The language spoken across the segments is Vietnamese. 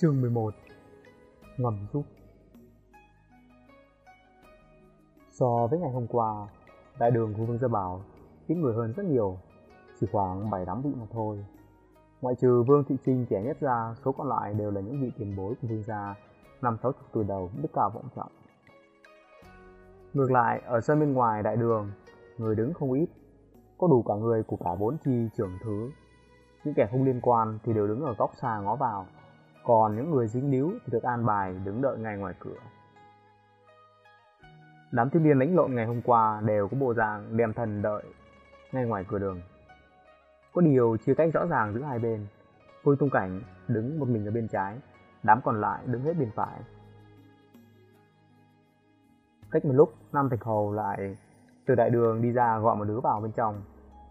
Chương 11 Ngầm rút. So với ngày hôm qua, đại đường của Vương Gia Bảo ít người hơn rất nhiều, chỉ khoảng 7-8 vị mà thôi. Ngoại trừ Vương Thị Trinh trẻ nhất ra, số còn lại đều là những vị tiền bối của Vương Gia, năm sáu chục tuổi đầu, đức cao vọng trọng. Ngược lại, ở sân bên ngoài đại đường, người đứng không ít, có đủ cả người của cả bốn chi trưởng thứ. Những kẻ không liên quan thì đều đứng ở góc xa ngó vào, còn những người dính líu thì được an bài đứng đợi ngay ngoài cửa. Đám thiếu niên lãnh lộn ngày hôm qua đều có bộ dạng đem thần đợi ngay ngoài cửa đường. Có điều chia cách rõ ràng giữa hai bên. Vương Tung Cảnh đứng một mình ở bên trái, đám còn lại đứng hết bên phải. Cách một lúc, Nam Thạch Hầu lại từ đại đường đi ra gọi một đứa vào bên trong,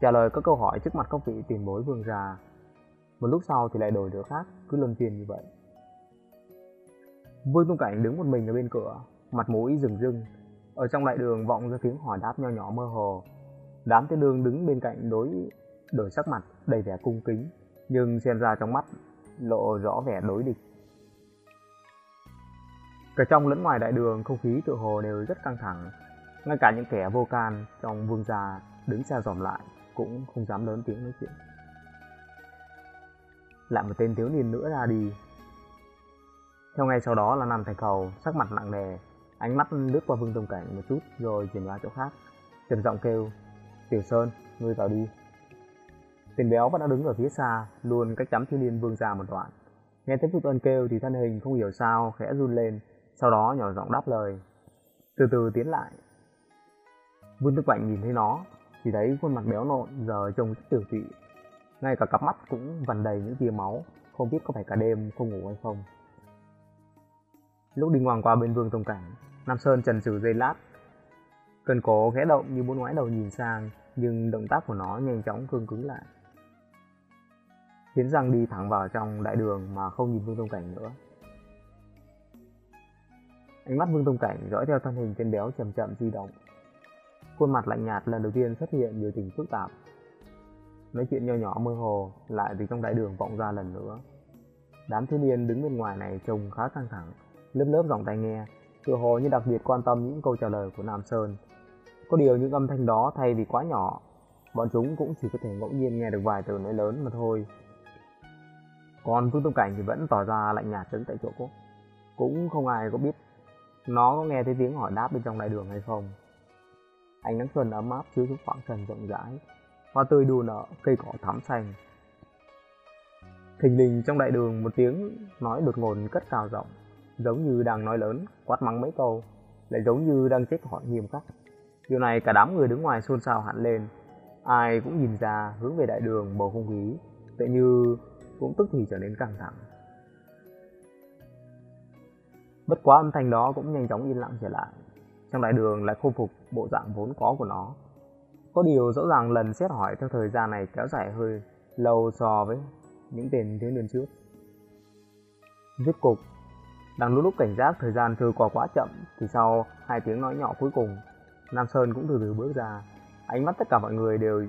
trả lời các câu hỏi trước mặt các vị tiền bối vương già. Một lúc sau thì lại đổi đứa khác, cứ luân phiên như vậy. Vương Tung Cảnh đứng một mình ở bên cửa, mặt mũi rừng rưng. Ở trong đại đường vọng ra tiếng hỏi đáp nho nhỏ mơ hồ. Đám tiên đường đứng bên cạnh đối đổi sắc mặt đầy vẻ cung kính, nhưng xem ra trong mắt lộ rõ vẻ đối địch. Cả trong lẫn ngoài đại đường không khí tự hồ đều rất căng thẳng, ngay cả những kẻ vô can trong vương gia đứng xa dòm lại cũng không dám lớn tiếng nói chuyện. Lại một tên thiếu niên nữa ra đi. Theo ngay sau đó là Nam Thành Cầu, sắc mặt nặng nề, ánh mắt lướt qua Vương Tông Cảnh một chút rồi chuyển qua chỗ khác, trầm giọng kêu: "Tiểu Sơn, ngươi vào đi." Tên béo vẫn đang đứng ở phía xa, luôn cách đám thiếu niên vương ra một đoạn. Nghe thấy Phúc Ân kêu thì thân hình không hiểu sao khẽ run lên, sau đó nhỏ giọng đáp lời. Từ từ tiến lại. Vương Tư Cảnh nhìn thấy nó, chỉ thấy khuôn mặt béo nộn giờ trông rất tiểu tụy. Ngay cả cặp mắt cũng vằn đầy những tia máu, không biết có phải cả đêm không ngủ hay không. Lúc đi ngoằng qua bên Vương Tông Cảnh, Nam Sơn trần trừ dây lát. Cần cố ghé động như muốn ngoái đầu nhìn sang, nhưng động tác của nó nhanh chóng cương cứng lại. khiến rằng đi thẳng vào trong đại đường mà không nhìn Vương Tông Cảnh nữa. Ánh mắt Vương Tông Cảnh dõi theo thân hình trên béo chậm chậm di động. Khuôn mặt lạnh nhạt lần đầu tiên xuất hiện biểu tình phức tạp. Nói chuyện nho nhỏ mơ hồ lại từ trong đại đường vọng ra lần nữa. Đám thiếu niên đứng bên ngoài này trông khá căng thẳng, lớp lớp giọng tai nghe, tựa hồ như đặc biệt quan tâm những câu trả lời của Nam Sơn. Có điều những âm thanh đó thay vì quá nhỏ, bọn chúng cũng chỉ có thể ngẫu nhiên nghe được vài từ nói lớn mà thôi. Còn Vương Tông Cảnh thì vẫn tỏ ra lạnh nhạt đứng tại chỗ cô. Cũng không ai có biết nó có nghe thấy tiếng hỏi đáp bên trong đại đường hay không. Ánh nắng xuân ấm áp chiếu xuống khoảng sân rộng rãi, hoa tươi đua nở, cây cỏ thắm xanh. Thình lình trong đại đường một tiếng nói đột ngột cất cao rộng, giống như đang nói lớn, quát mắng mấy câu, lại giống như đang trách hỏi nghiêm khắc. Điều này cả đám người đứng ngoài xôn xao hẳn lên, ai cũng nhìn ra hướng về đại đường bầu không khí, tựa như cũng tức thì trở nên căng thẳng. Bất quá âm thanh đó cũng nhanh chóng yên lặng trở lại. Trong đại đường lại khôi phục bộ dạng vốn có của nó. Có điều rõ ràng lần xét hỏi theo thời gian này kéo dài hơi lâu so với những tên thiếu niên trước. Rốt cục, đang lúc lúc cảnh giác thời gian trôi qua quá chậm thì sau hai tiếng nói nhỏ cuối cùng, Nam Sơn cũng từ từ bước ra. Ánh mắt tất cả mọi người đều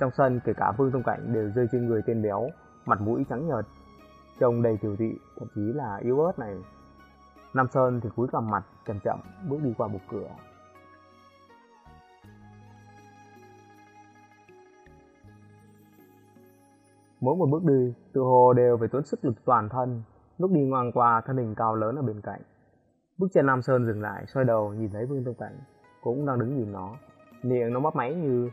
trong sân kể cả Vương thông Cảnh đều rơi trên người tên béo, mặt mũi trắng nhợt, trông đầy tiểu tụy, thậm chí là yếu ớt này. Nam Sơn thì cúi gằm mặt, chậm chậm bước đi qua bục cửa. Mỗi một bước đi, tự hồ đều phải tốn sức lực toàn thân, lúc đi ngoan qua thân hình cao lớn ở bên cạnh. Bước chân Nam Sơn dừng lại, xoay đầu nhìn thấy Vương Tông Cảnh, cũng đang đứng nhìn nó. Miệng nó mấp máy như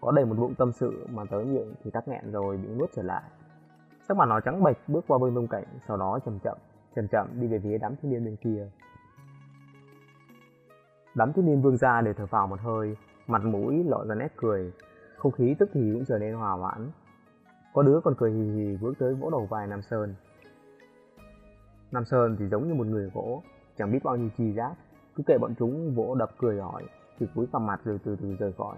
có đầy một bụng tâm sự mà tới miệng thì tắc nghẹn rồi bị nuốt trở lại. Sắc mặt nó trắng bệch bước qua Vương Tông Cảnh, sau đó chậm chậm chậm chậm đi về phía đám thiếu niên bên kia. Đám thiếu niên vương gia đều thở vào một hơi, mặt mũi lộ ra nét cười, không khí tức thì cũng trở nên hòa hoãn. Có đứa còn cười hì hì bước tới vỗ đầu vai Nam Sơn. Nam Sơn thì giống như một người gỗ, chẳng biết bao nhiêu chi giác, cứ kệ bọn chúng vỗ đập cười hỏi, thì cúi cằm mặt rồi từ từ rời khỏi.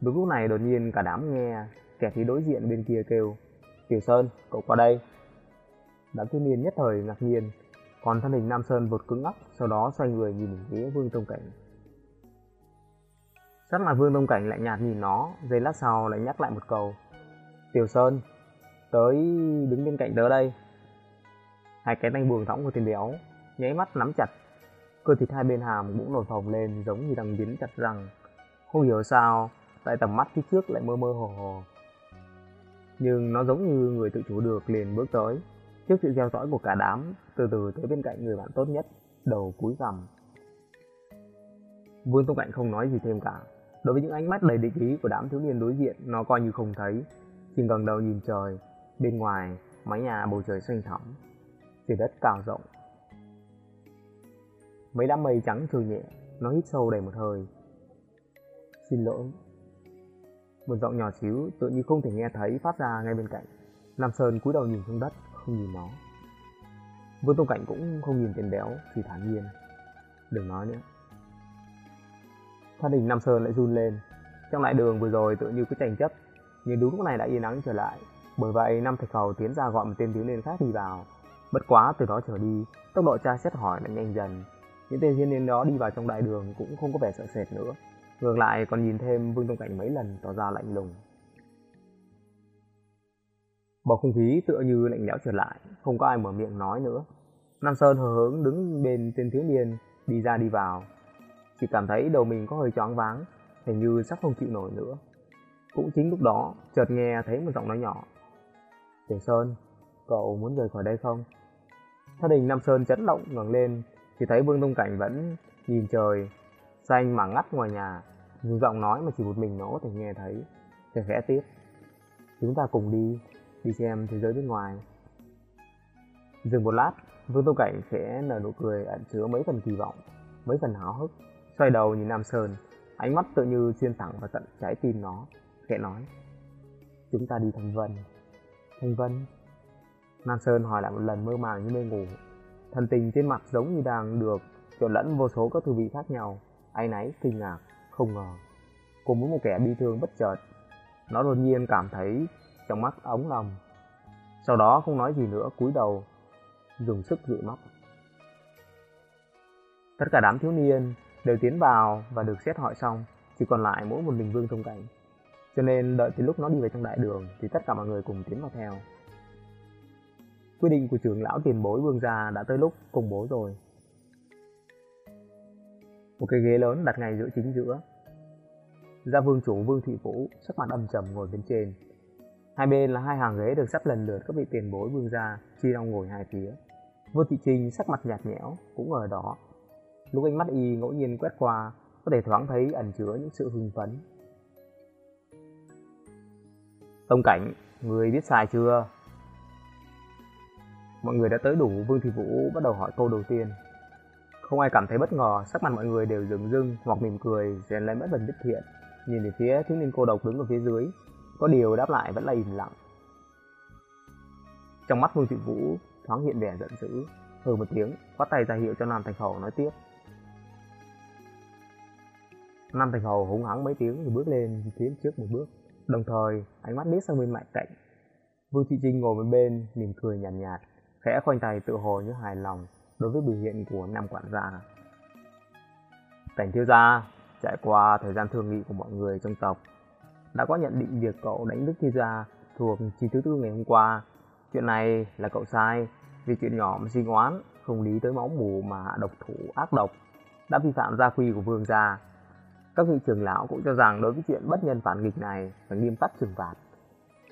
Đúng lúc này đột nhiên cả đám nghe kẻ thì đối diện bên kia kêu Tiểu Sơn, cậu qua đây Đám thiếu niên nhất thời ngạc nhiên, còn thân hình Nam Sơn vụt cứng ngắc, sau đó xoay người nhìn phía Vương Tông Cảnh. Sắc mặt Vương Tông Cảnh lại nhạt nhìn nó, giây lát sau lại nhắc lại một câu. Tiểu Sơn, tới đứng bên cạnh tớ đây. hai cái tay buồng thõng của tiền béo nháy mắt nắm chặt. Cơ thịt hai bên hàm cũng nổi phồng lên giống như đang biến chặt răng. Không hiểu sao tại tầm mắt phía trước lại mơ mơ hồ hồ. Nhưng nó giống như người tự chủ được liền bước tới trước sự theo dõi của cả đám từ từ tới bên cạnh người bạn tốt nhất đầu cúi gằm vương tông cạnh không nói gì thêm cả đối với những ánh mắt đầy địch ý của đám thiếu niên đối diện, nó coi như không thấy. Chỉ ngẩng đầu nhìn trời, bên ngoài, mái nhà bầu trời xanh thẳm, trời đất cao rộng. Mấy đám mây trắng trôi nhẹ, nó hít sâu đầy một hơi. Xin lỗi. Một giọng nhỏ xíu tự như không thể nghe thấy phát ra ngay bên cạnh. Nam sơn cúi đầu nhìn xuống đất, không nhìn nó. Vương tông cảnh cũng không nhìn tên béo thì thản nhiên. Đừng nói nữa thân hình nam sơn lại run lên. Trong lại đường vừa rồi tự như có tranh chấp, nhưng đúng lúc này đã yên ắng trở lại. Bởi vậy năm thạch hầu tiến ra gọi một tên thiếu niên khác đi vào. Bất quá, từ đó trở đi, tốc độ tra xét hỏi lại nhanh dần. Những tên thiếu niên đó đi vào trong đại đường cũng không có vẻ sợ sệt nữa. Ngược lại, còn nhìn thêm vương tông cảnh mấy lần, tỏ ra lạnh lùng. Bầu không khí tựa như lạnh lẽo trở lại, không có ai mở miệng nói nữa. Nam sơn hờ hững đứng bên tên thiếu niên, đi ra đi vào chỉ cảm thấy đầu mình có hơi choáng váng, hình như sắp không chịu nổi nữa. Cũng chính lúc đó, chợt nghe thấy một giọng nói nhỏ. Tiểu sơn, cậu muốn rời khỏi đây không? Gia đình nam sơn chấn động, ngẩng lên chỉ thấy vương tông cảnh vẫn nhìn trời xanh mà ngắt ngoài nhà. Nhưng giọng nói mà chỉ một mình nó có thể nghe thấy, thì khẽ tiếp chúng ta cùng đi đi xem thế giới bên ngoài. Dừng một lát, vương tô cảnh khẽ nở nụ cười ẩn chứa mấy phần kỳ vọng, mấy phần háo hức xoay đầu nhìn nam sơn, ánh mắt tự như xuyên thẳng vào tận trái tim nó, khẽ nói, chúng ta đi thanh vân. Thanh vân? Nam sơn hỏi lại một lần mơ màng như mê ngủ. Thần tình trên mặt giống như đang được trộn lẫn vô số các thư vị khác nhau ai náy, kinh ngạc, không ngờ. Cùng với một kẻ bi thương bất chợt. Nó đột nhiên cảm thấy trong mắt ống lòng. Sau đó không nói gì nữa, cúi đầu, dùng sức dụi mắt tất cả đám thiếu niên đều tiến vào và được xét hỏi xong, chỉ còn lại mỗi một mình vương thông cảnh. Cho nên đợi tới lúc nó đi về trong đại đường thì tất cả mọi người cùng tiến vào theo. Quy định của trưởng lão tiền bối vương gia đã tới lúc công bố rồi. Một cái ghế lớn đặt ngay giữa chính giữa. Gia vương chủ vương thị vũ sắc mặt âm trầm ngồi bên trên. Hai bên là hai hàng ghế được sắp lần lượt các vị tiền bối vương gia chia nhau ngồi hai phía. Vương thị trinh sắc mặt nhạt nhẽo, cũng ở đó lúc ánh mắt y ngẫu nhiên quét qua, có thể thoáng thấy ẩn chứa những sự hưng phấn. Tông cảnh, người biết sai chưa? Mọi người đã tới đủ, vương thị vũ bắt đầu hỏi câu đầu tiên. Không ai cảm thấy bất ngờ, sắc mặt mọi người đều dừng dưng hoặc mỉm cười, rèn lên mất phần biết thiện. Nhìn về phía thiếu niên cô độc đứng ở phía dưới, có điều đáp lại vẫn là im lặng. Trong mắt vương thị vũ thoáng hiện vẻ giận dữ, hừ một tiếng quát tay ra hiệu cho nam thành khẩu nói tiếp năm thành hầu hùng hắng mấy tiếng rồi bước lên phía trước một bước. Đồng thời ánh mắt biết sang bên mạnh cạnh. Vương thị trinh ngồi bên bên mỉm cười nhàn nhạt, nhạt khẽ khoanh tay tự hồ như hài lòng đối với biểu hiện của nam quản gia. Cảnh thiếu gia trải qua thời gian thương nghị của mọi người trong tộc đã có nhận định việc cậu đánh đức thi gia thuộc chi thứ tư ngày hôm qua. Chuyện này là cậu sai vì chuyện nhỏ mà xin oán không lý tới máu mù mà hạ độc thủ ác độc đã vi phạm gia quy của vương gia các vị trưởng lão cũng cho rằng đối với chuyện bất nhân phản nghịch này phải nghiêm khắc trừng phạt.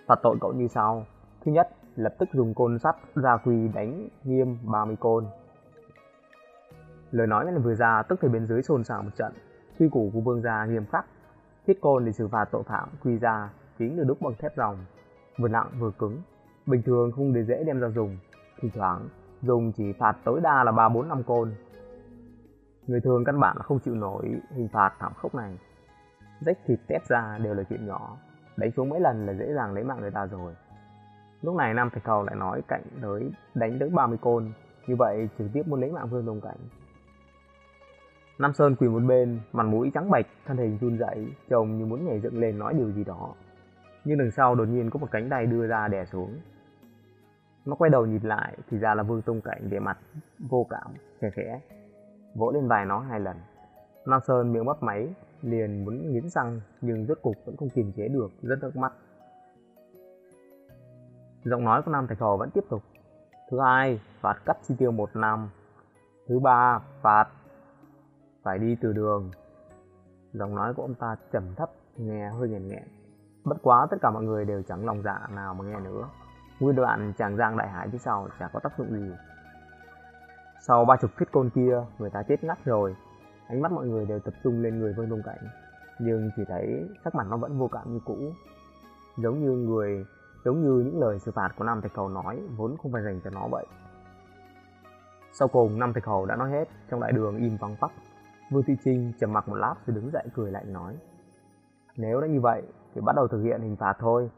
Phạt tội cậu như sau. Thứ nhất, lập tức dùng côn sắt ra quỳ đánh nghiêm 30 côn. Lời nói này vừa ra, tức thì bên dưới xôn xao một trận. Quy củ của vương gia nghiêm khắc. Thiết côn để xử phạt tội phạm, quy ra chính được đúc bằng thép ròng vừa nặng vừa cứng. Bình thường không để dễ đem ra dùng. Thỉnh thoảng, dùng chỉ phạt tối đa là ba bốn năm côn người thường căn bản không chịu nổi hình phạt thảm khốc này. Rách thịt tép ra đều là chuyện nhỏ. Đánh xuống mấy lần là dễ dàng lấy mạng người ta rồi. Lúc này nam thạch cầu lại nói cạnh tới, đánh tới 30 côn. Như vậy trực tiếp muốn lấy mạng vương đồng cảnh. Nam sơn quỳ một bên, mặt mũi trắng bệch thân hình run rẩy, trông như muốn nhảy dựng lên nói điều gì đó. Nhưng đằng sau đột nhiên có một cánh tay đưa ra đè xuống. Nó quay đầu nhìn lại thì ra là vương tông cảnh vẻ mặt vô cảm, khẽ khẽ vỗ lên vai nó hai lần nam sơn miệng bắp máy liền muốn nghiến răng nhưng rốt cục vẫn không kiềm chế được rất nước mắt giọng nói của nam thạch hồ vẫn tiếp tục Thứ hai, phạt cắt chi tiêu một năm. Thứ ba, phạt phải đi từ đường. Giọng nói của ông ta trầm thấp, nghe hơi nghẹn nghẹn. Bất quá tất cả mọi người đều chẳng lòng dạ nào mà nghe nữa. Nguyên đoạn chàng giang đại hải phía sau chả có tác dụng gì. Sau ba chục phít côn kia, người ta chết ngắt rồi. Ánh mắt mọi người đều tập trung lên người Vương Đông Cảnh. Nhưng chỉ thấy sắc mặt nó vẫn vô cảm như cũ. Giống như người, giống như những lời xử phạt của Nam Thạch Hầu nói vốn không phải dành cho nó vậy. Sau cùng, Nam Thạch Hầu đã nói hết, trong đại đường im vắng phắc. Vương Thị Trinh trầm mặc một lát rồi đứng dậy cười lạnh nói. Nếu đã như vậy, thì bắt đầu thực hiện hình phạt thôi.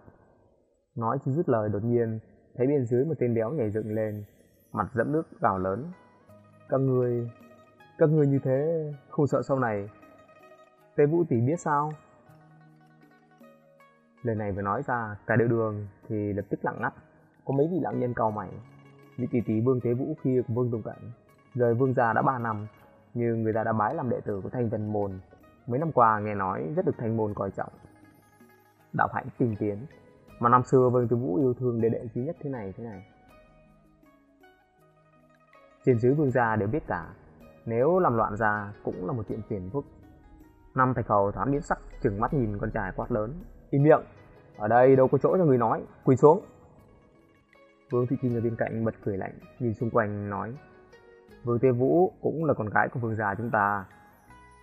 Nói chỉ dứt lời đột nhiên, thấy bên dưới một tên béo nhảy dựng lên, mặt dẫm nước gào lớn. Các người, các người như thế, không sợ sau này. Tê Vũ tỷ biết sao? Lời này vừa nói ra, cả đội đường thì lập tức lặng ngắt. Có mấy vị lãng nhân cao mày. Vị tỷ tỷ Vương Thế Vũ kia cùng Vương Tùng Cảnh. Rời Vương gia đã 3 năm, nhưng người ta đã bái làm đệ tử của Thanh Vân Môn. Mấy năm qua nghe nói rất được Thanh Môn coi trọng. Đạo hạnh tinh tiến, mà năm xưa Vương Tư Vũ yêu thương đệ đệ duy nhất thế này thế này. Trên dưới vương gia đều biết cả, nếu làm loạn ra cũng là một chuyện phiền phức. Năm thạch hầu thoáng biến sắc, chừng mắt nhìn con trai quát lớn. Im miệng, ở đây đâu có chỗ cho người nói, quỳ xuống. Vương Thị Trinh ở bên cạnh bật cười lạnh, nhìn xung quanh nói. Vương Tê Vũ cũng là con gái của vương gia chúng ta.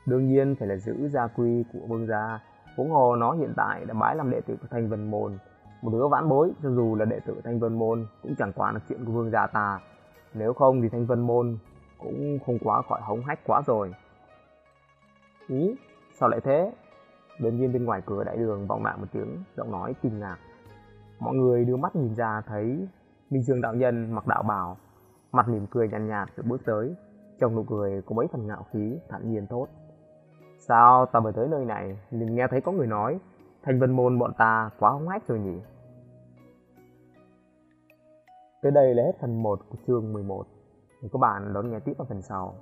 Đương nhiên phải là giữ gia quy của vương gia. Huống hồ nó hiện tại đã bái làm đệ tử của Thanh Vân Môn. Một đứa vãn bối, cho dù là đệ tử Thanh Vân Môn, cũng chẳng qua là chuyện của vương gia ta. Nếu không thì Thanh Vân Môn cũng không quá khỏi hống hách quá rồi. Ý, sao lại thế? Bên viên bên ngoài cửa đại đường vọng lại một tiếng giọng nói kinh ngạc. Mọi người đưa mắt nhìn ra thấy Minh Dương đạo nhân mặc đạo bào, mặt mỉm cười nhàn nhạt, nhạt rồi bước tới, trong nụ cười có mấy phần ngạo khí, thản nhiên tốt. Sao ta mới tới nơi này, liền nghe thấy có người nói, thanh vân môn bọn ta quá hống hách rồi nhỉ? Tới đây là hết phần 1 của chương 11. Các bạn đón nghe tiếp ở phần sau.